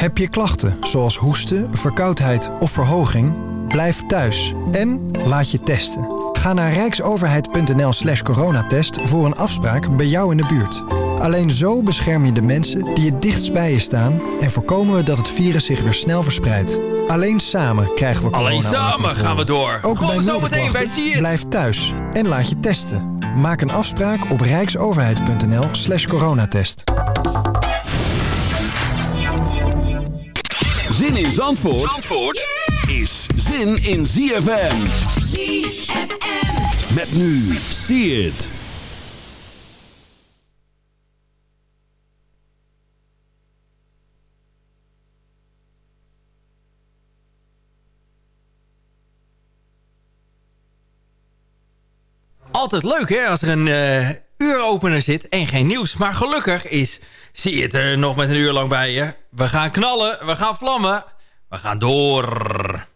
Heb je klachten zoals hoesten, verkoudheid of verhoging? Blijf thuis en laat je testen. Ga naar rijksoverheid.nl slash coronatest voor een afspraak bij jou in de buurt. Alleen zo bescherm je de mensen die het dichtst bij je staan... en voorkomen we dat het virus zich weer snel verspreidt. Alleen samen krijgen we corona Alleen samen gaan we door. Ook Kom bij meteen bij Zie. Blijf thuis en laat je testen. Maak een afspraak op rijksoverheid.nl slash coronatest. Zin in Zandvoort, Zandvoort is zin in ZFM. ZFM. Met nu, see it. Altijd leuk hè, als er een eh, uuropener zit en geen nieuws. Maar gelukkig is, zie je het er nog met een uur lang bij je. We gaan knallen, we gaan vlammen, we gaan door.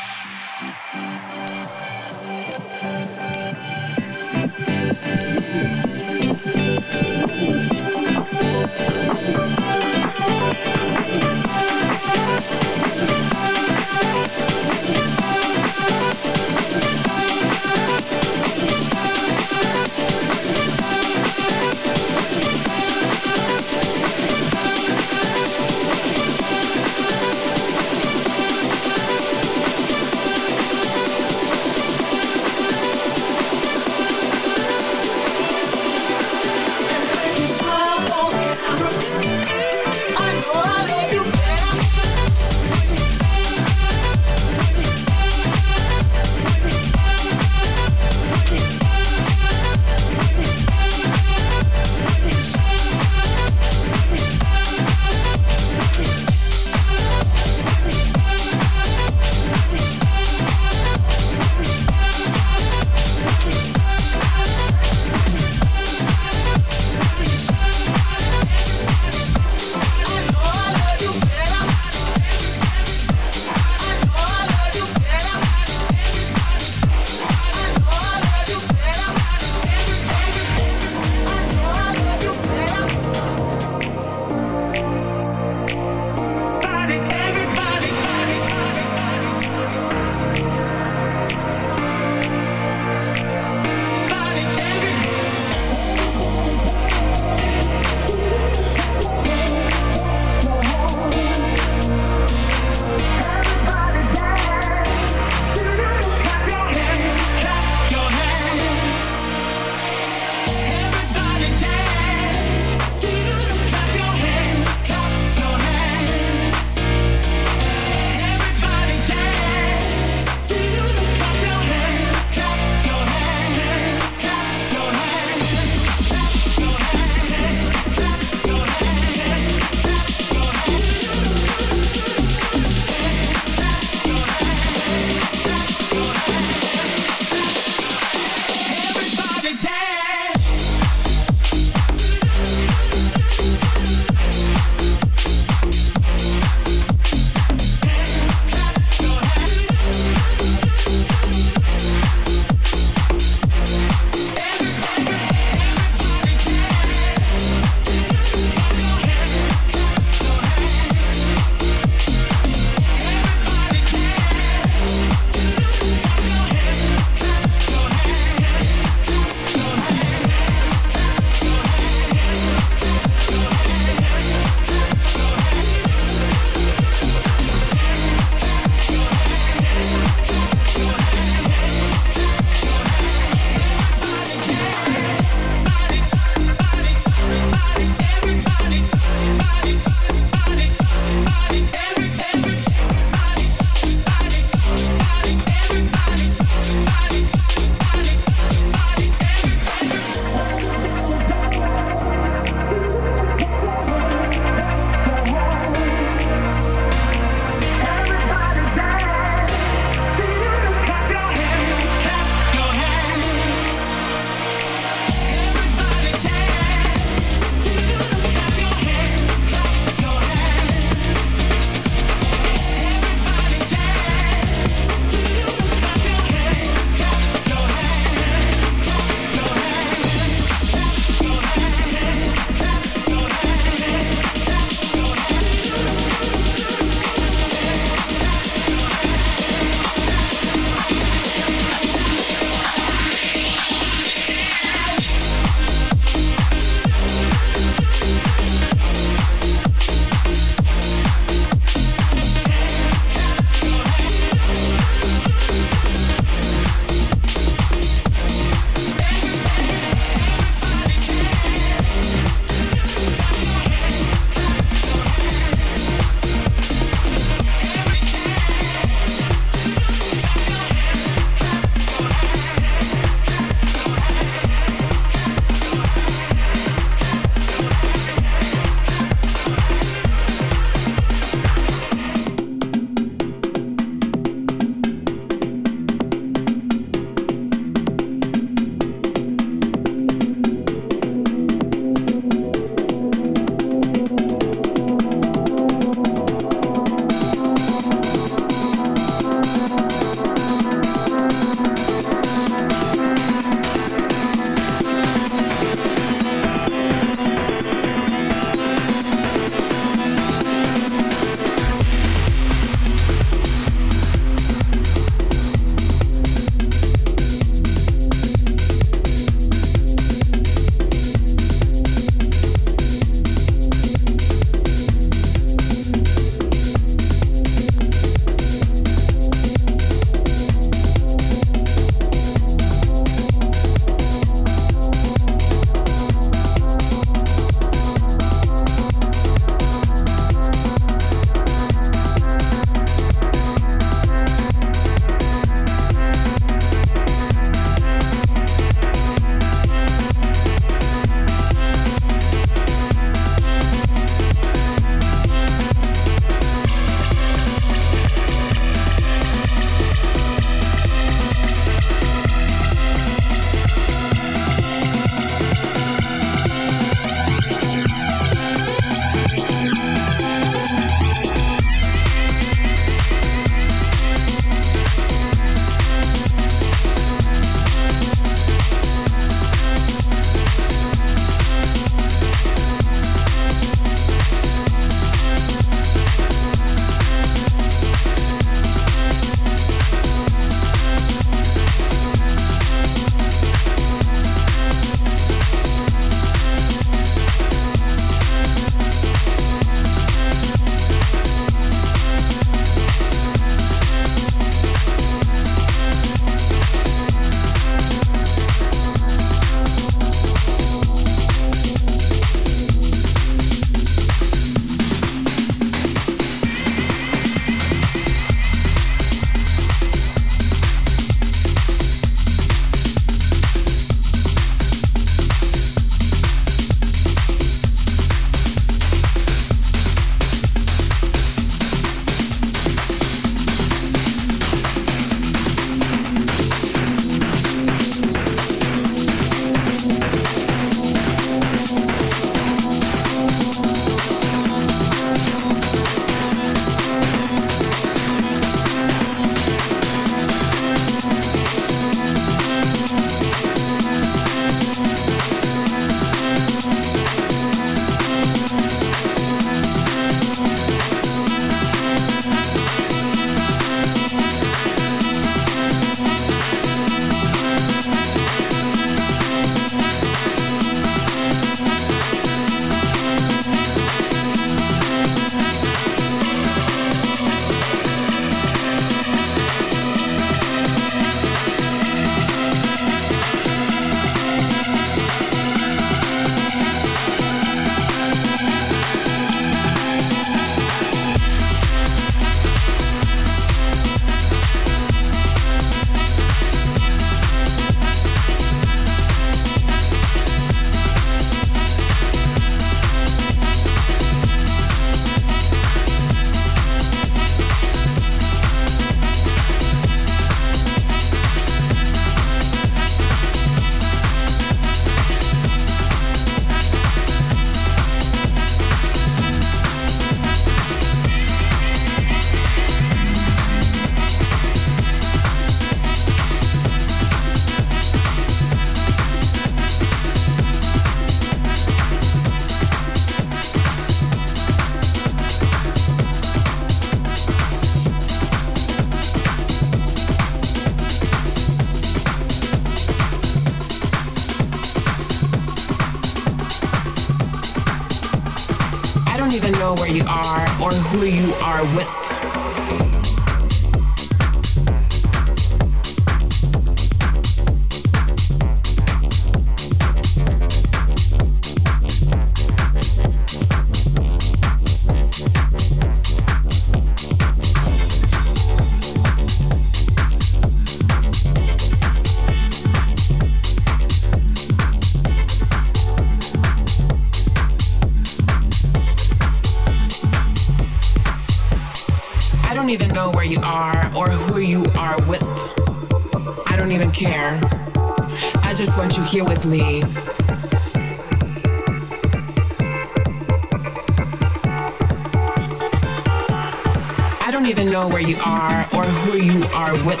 Or who you are with.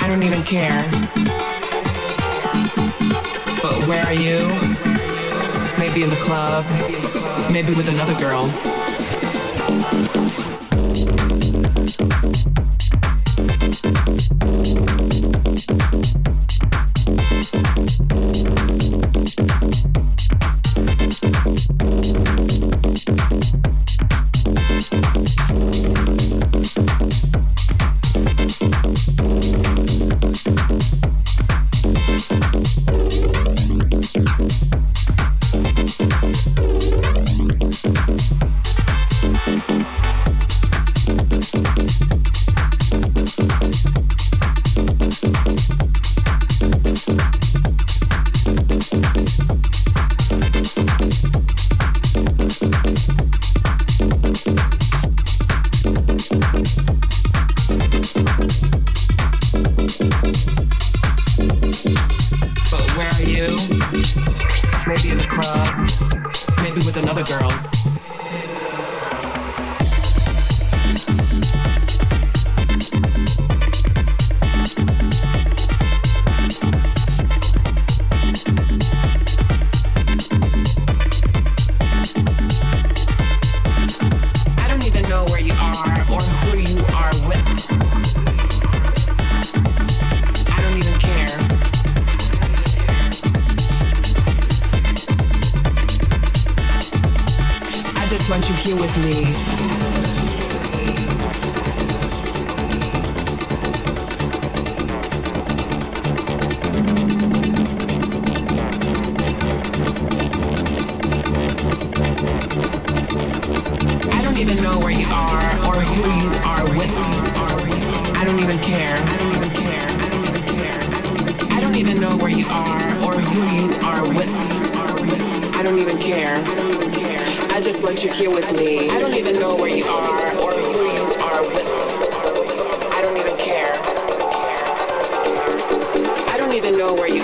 I don't even care. But where are you? Maybe in the club, maybe with another girl. Even know where you are or who you are with. I don't even care. I don't even care. I don't even care. I don't even know where you are or who you are with. I don't even care. I don't even care. I just want you here with me. I don't even know where you are or who you are with. I don't even care. I don't even know where you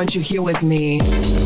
want you here with me.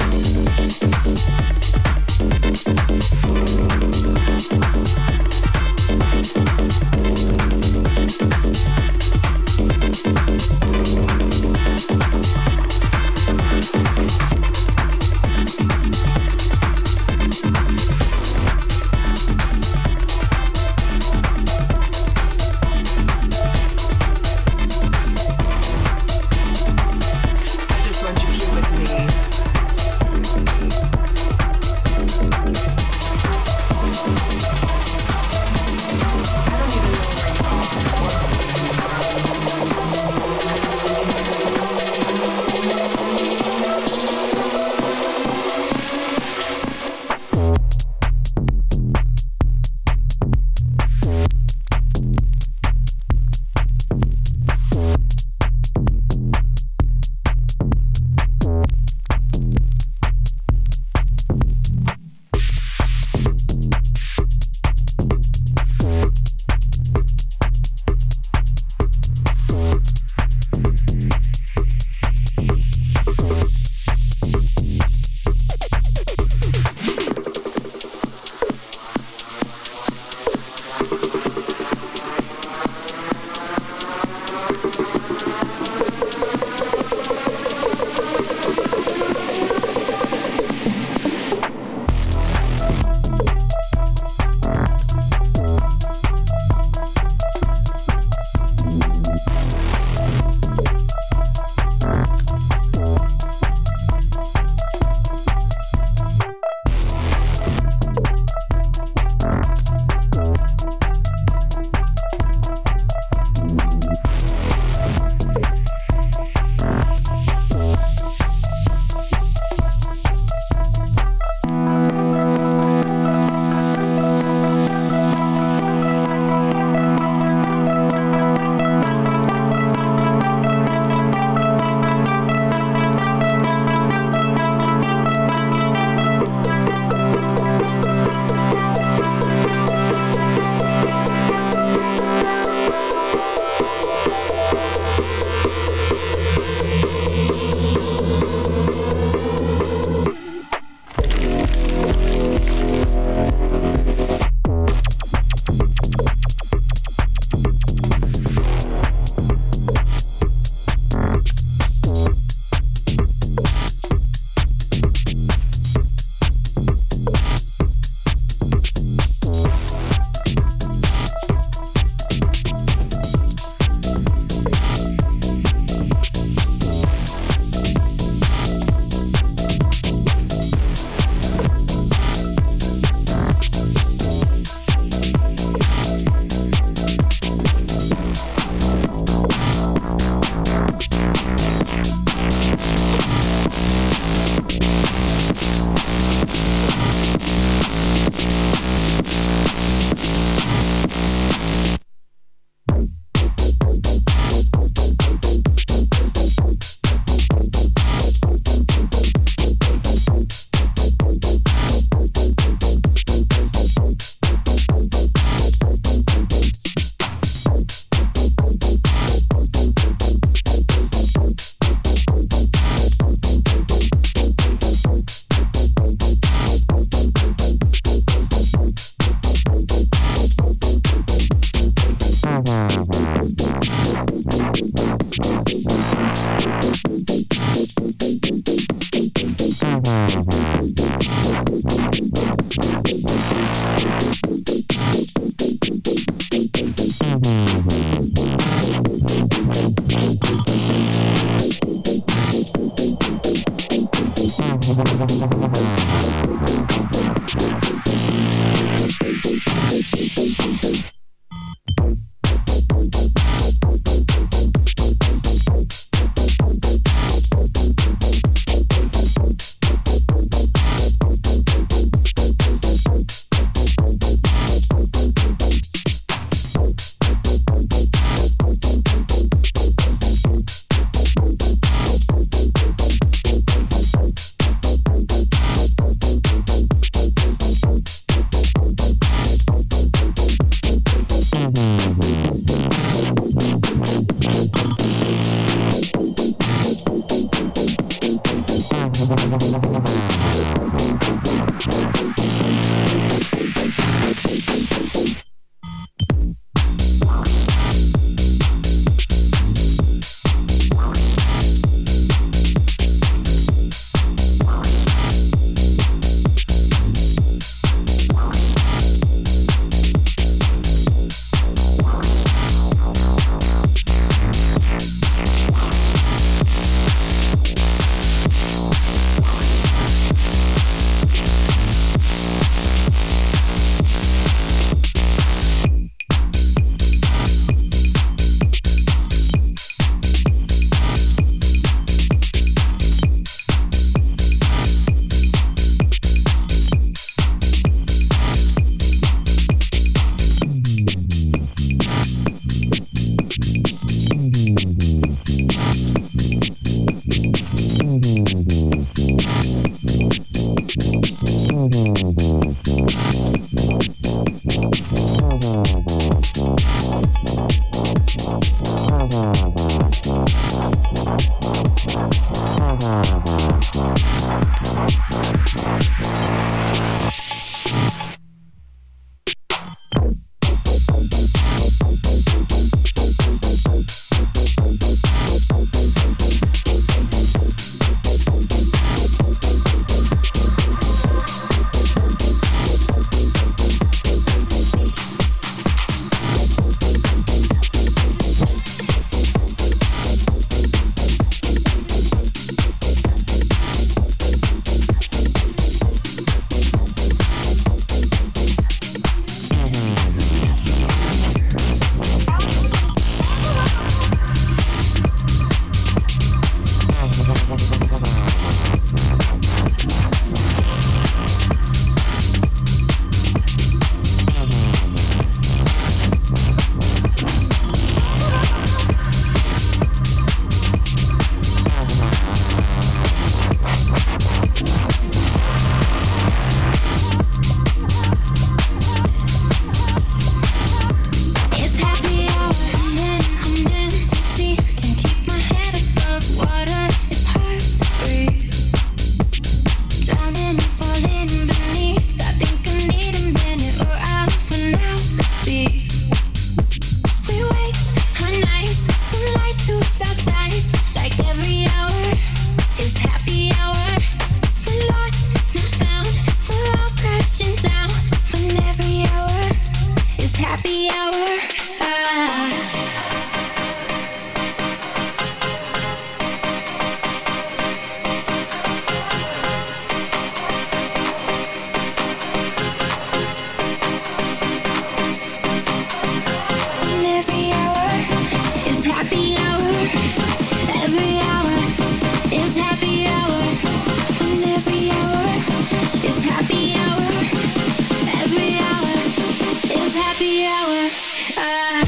the hour.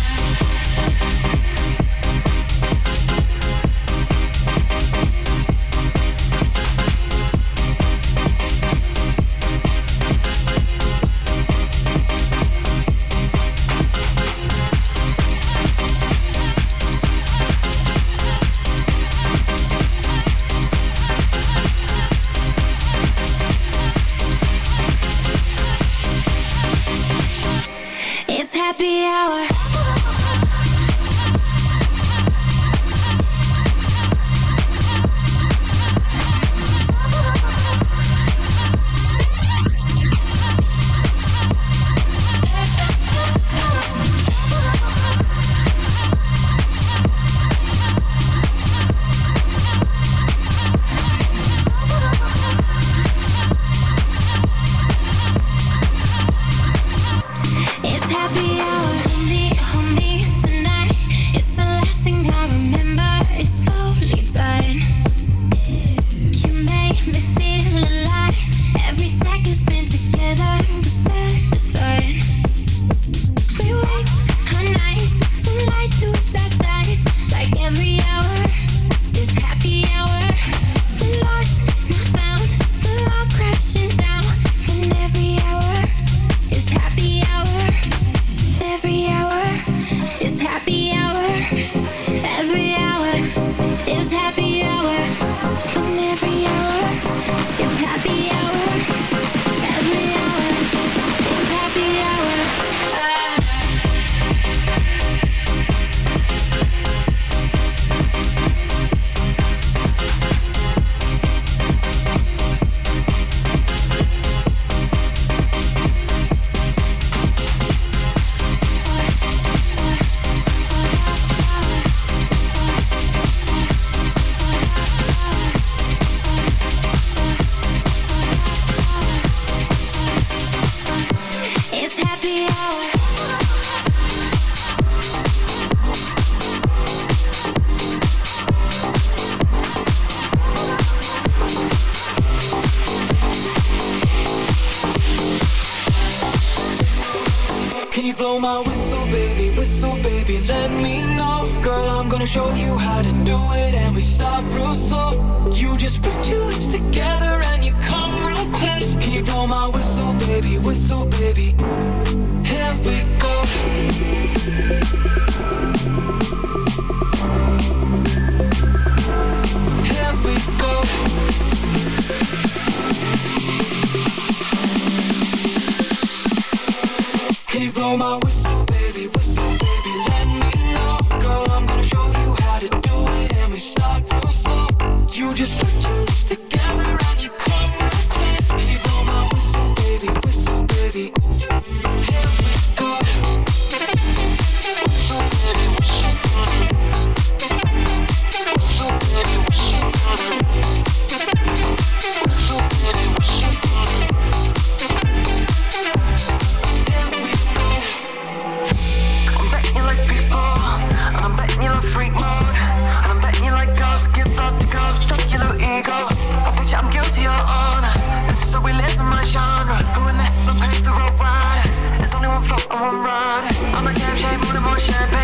Show you money, money, money, champagne.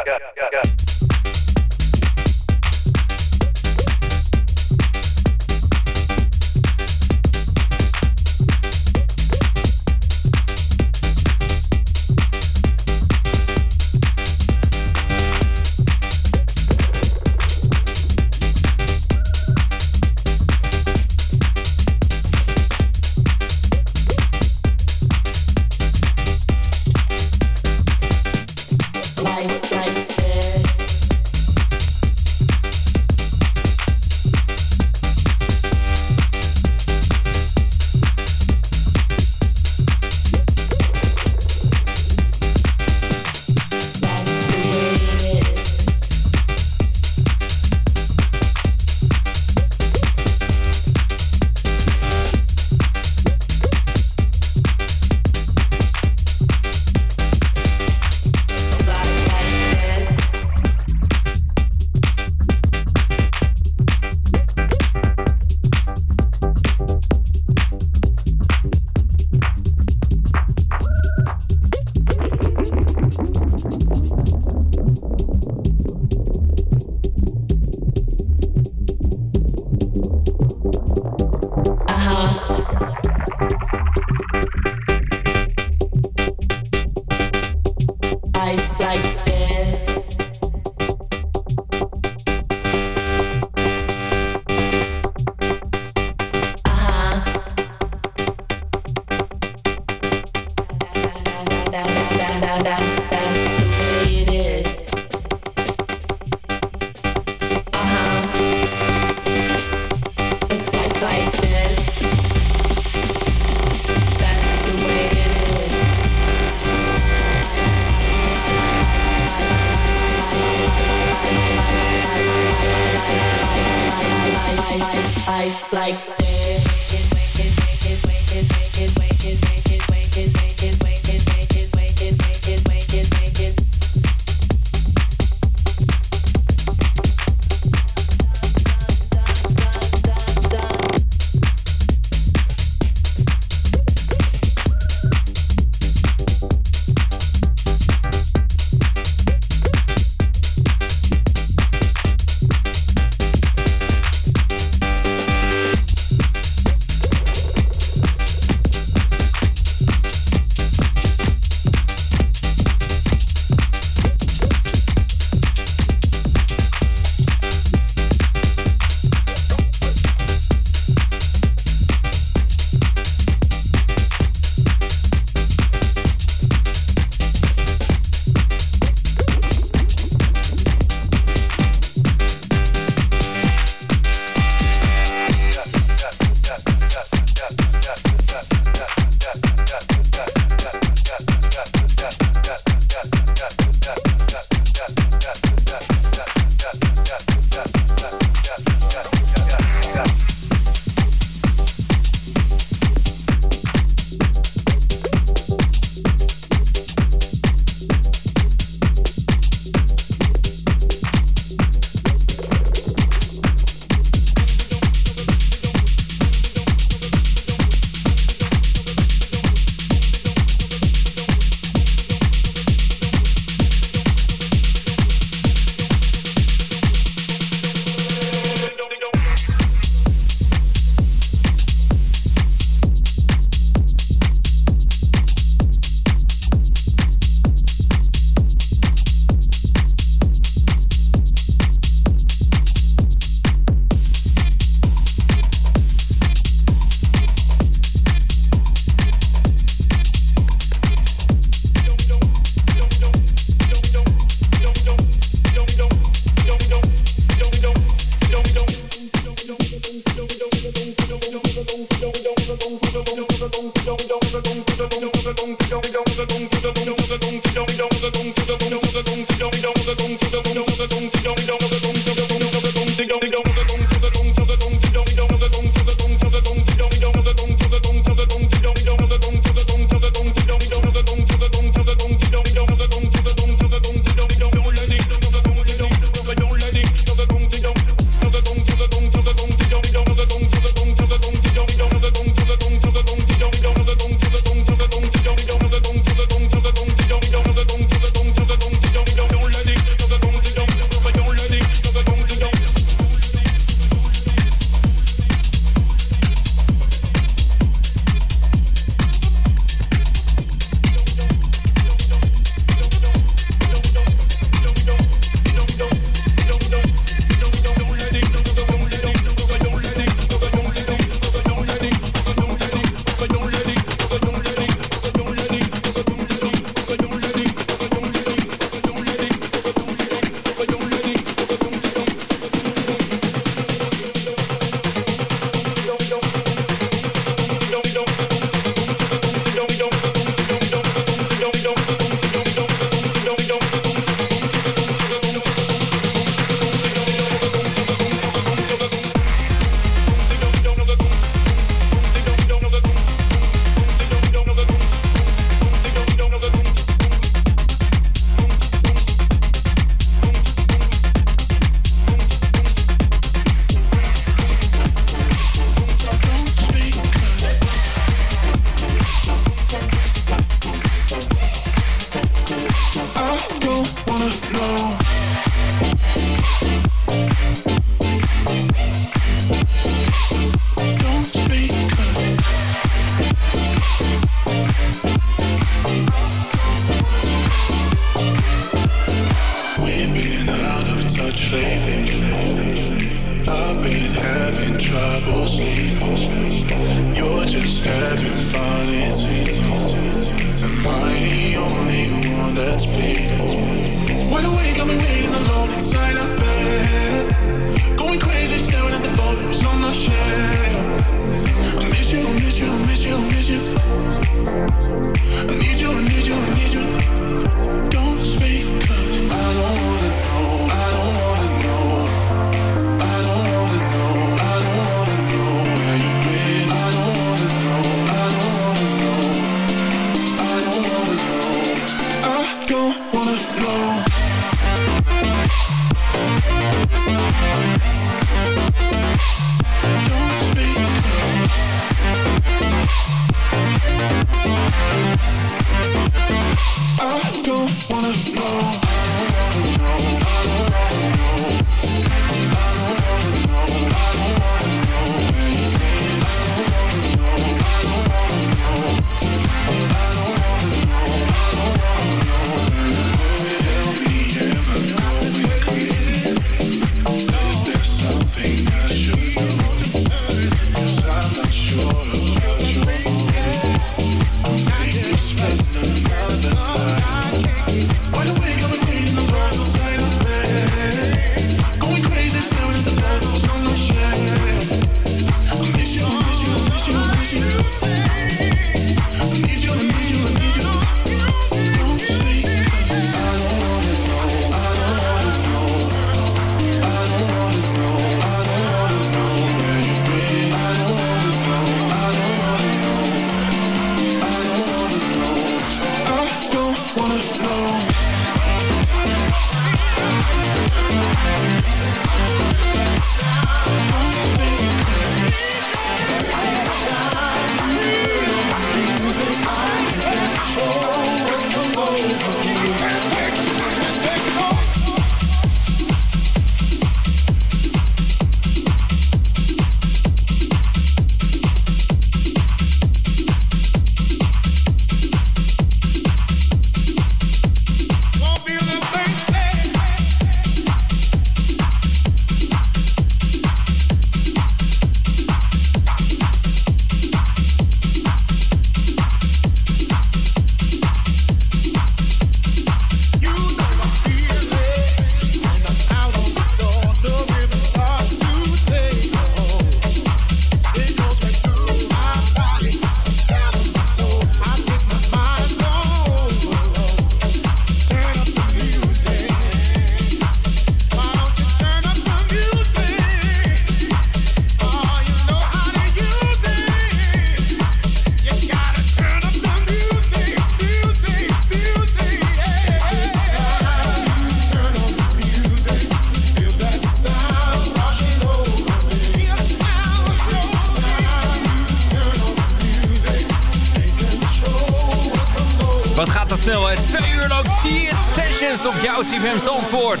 Sessions op jouw CFM Zandvoort.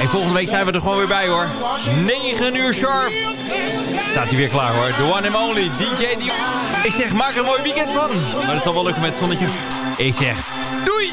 En volgende week zijn we er gewoon weer bij, hoor. 9 uur sharp. Staat hij weer klaar, hoor. The one and only DJ. Ik zeg, maak er een mooi weekend van. Maar dat zal wel lukken met het zonnetje. Ik zeg, doei!